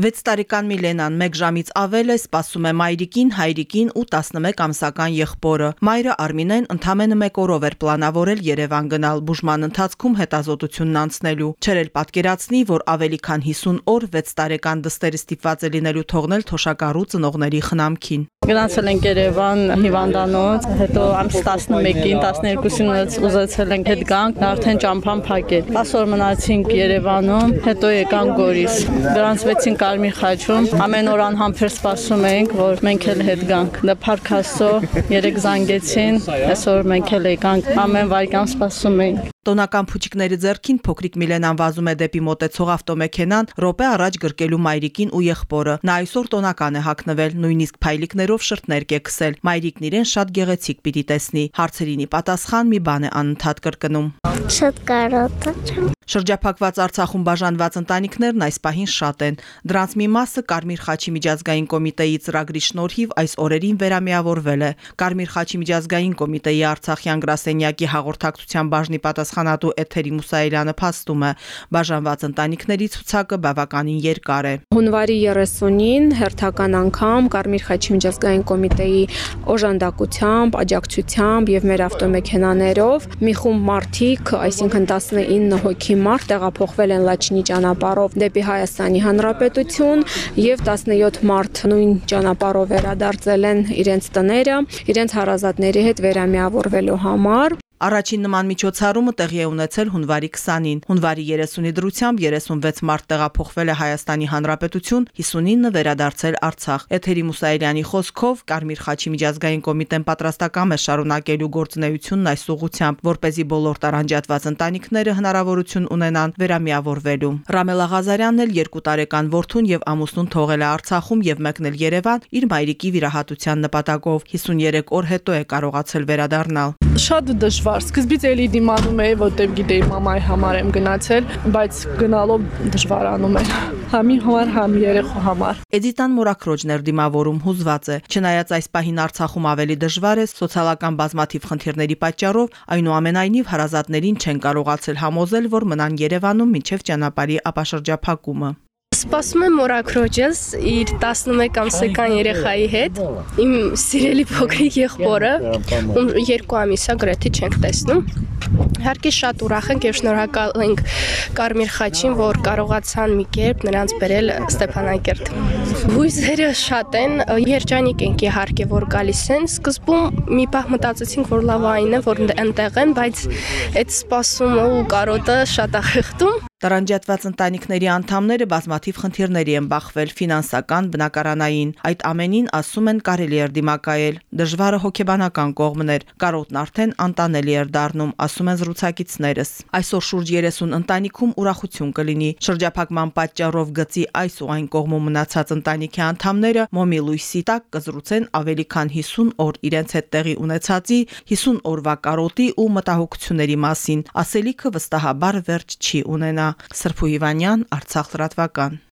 6 տարեկան Միլենան 1 ժամից ավել է սպասում է մայրիկին, հայրիկին ու 11 ամսական եղբորը։ Մայրը Արմինեն ընդամենը 1 օրով էր պլանավորել Երևան գնալ բուժման ընթացքում հետազոտությունն անցնելու։ Չեր էլ պատկերացնի, որ ավելի քան 50 օր 6 տարեկան դստերը ստիպված է լինելու թողնել թոշակառու ծնողների խնամքին։ Գնացել ենք Երևան հիվանդանոց, հետո ամս 11-ին, 12-ին ուզեցել ենք հետ գանք, արդեն ճամփան փակել։ 10 օր մնացինք Երևանում, հետո եկանք Գորիս։ Գրանցվեցինք Կարմիր խաչում, ամեն օր անհամբեր սպասում ենք, որ մենք էլ հետ գանք։ Դա Փարք Աստծո, երեք զանգեցին, այսօր մենք էլ եկանք, ամեն վայրկյան սպասում ենք։ Տոնական փուչիկների ձեռքին փոքրիկ Միլենան վազում է դեպի մոտեցող ավտոմեքենան, րոպե առաջ գրկելու մայրիկին ու եղբորը։ Նա այսօր տոնական է հակնվել, նույնիսկ փայլիկներով շրթներ կեքսել։ Մայրիկն իրեն շատ գեղեցիկ պիտի տեսնի։ Հարցերինի պատասխան մի բան է անընդհատ կրկնում։ Շատ կարոտ է։ Շրջափակված Արցախում բաժանված ընտանիքներն այս պահին շատ են։ Դրանց մի մասը Կարմիր խաչի միջազգային կոմիտեի ծրագրի շնորհիվ այս օրերին վերամիավորվել է։ Կարմիր խաչի միջազգային կոմիտեի Արցախյան գրասենյակի հաղորդակցության բաժնի պատասխանատու Էթերի Մուսայելյանը փաստում է, բաժանված ընտանիքների ցուցակը բավականին երկար է։ Հունվարի 30-ին հերթական անգամ Կարմիր խաչի միջազգային կոմիտեի օժանդակությամբ, աջակցությամբ եւ մեր ավտոմեքենաներով մի խումբ մարդիկ, այսինքն 19 հոգի մարդ տեղափոխվել են Լաչինի ճանապարհով դեպի Հայաստանի Հանրապետություն եւ 17 մարդ նույն ճանապարհով վերադարձել են իրենց տները, իրենց հարազատների հետ վերամիավորվելու համար։ Առաջին նման միջոցառումը տեղի է ունեցել հունվարի 20-ին։ Հունվարի 30-ի դրությամբ 36 մարտ տեղափոխվել է Հայաստանի Հանրապետություն, 59 վերադարձել Արցախ։ Էթերի Մուսայելյանի խոսքով Կարմիր խաչի միջազգային կոմիտեն պատրաստական է շարունակելու գործունեությունն այս ուղղությամբ, որ เป զի բոլոր տարանջատված ընտանիքները հնարավորություն ունենան վերամիավորվելու։ Ռամելա Ղազարյանն էլ 2 տարեկան որդուն եւ ամուսնուն թողել է Արցախում եւ մեկնել Երևան իր մայրիկի վիրահատության նպատակով։ 53 օր հետո է կարողացել վերադառնալ։ Շատ դժվար։ Սկզբից էլի դիմանում էի, որտեղ գիտեի մամայի համար եմ գնացել, բայց գնալով դժվարանում էր։ Համի համար, համ երեխու համար։ Էդիտան Մորակրոջն էր դիմավորում հուզված է։ Չնայած այս պահին Արցախում ավելի դժվար է սոցիալական բազմաթիվ խնդիրների պատճառով, այնուամենայնիվ հարազատներին չեն կարողացել համոզել, որ մնան Երևանում մինչև ճանապարհի ապաշրջափակումը։ Սպասում եմ մորակրոջս իր 11 ամսական երեխայի հետ։ Իմ սիրելի փոքրիկ եղբորը, ում երկու ամիսա գրեթե չենք տեսնում։ Իհարկե շատ ուրախ ենք եւ շնորհակալ ենք Կարմիր խաչին, որ կարողացան մի կերպ նրանց բերել Ստեփանակերտ։ Հույզերը շատ են, երջանիկ ենք իհարկե, որ գալիս են։ Սկզբում մի պահ մտածեցինք, որ լավ այն է, որ ընդեղ են, բայց այդ սպասումը ու կարոտը շատ ա խեղդում։ Տարանջատված ընտանիքների անդամները բազմաթիվ խնդիրների են բախվել ֆինանսական, բնակարանային։ Այդ ամենին ասում են կարելի էր դիմակայել։ Դժվարը հոգեբանական կողմն էր։ Կարոտն արդեն անտանելի էր դառնում, ասում են զրուցակիցներս։ Այսօր շուրջ 30 ընտանիքում ուրախություն կլինի։ Շրջափակման պատճառով գծի այս ու այն կողմում մնացած ընտանիքի անդամները մոմի լույսի տակ կզրուցեն ավելի քան 50 օր իրենց հետ տեղի ունեցածի 50 օրվա կարոտի ու մտահոգությունների մասին։ Ասելիքը վստահաբար վերջ չի ունենա։ Սրփու Հիվանյան, Արցախ լրատվական։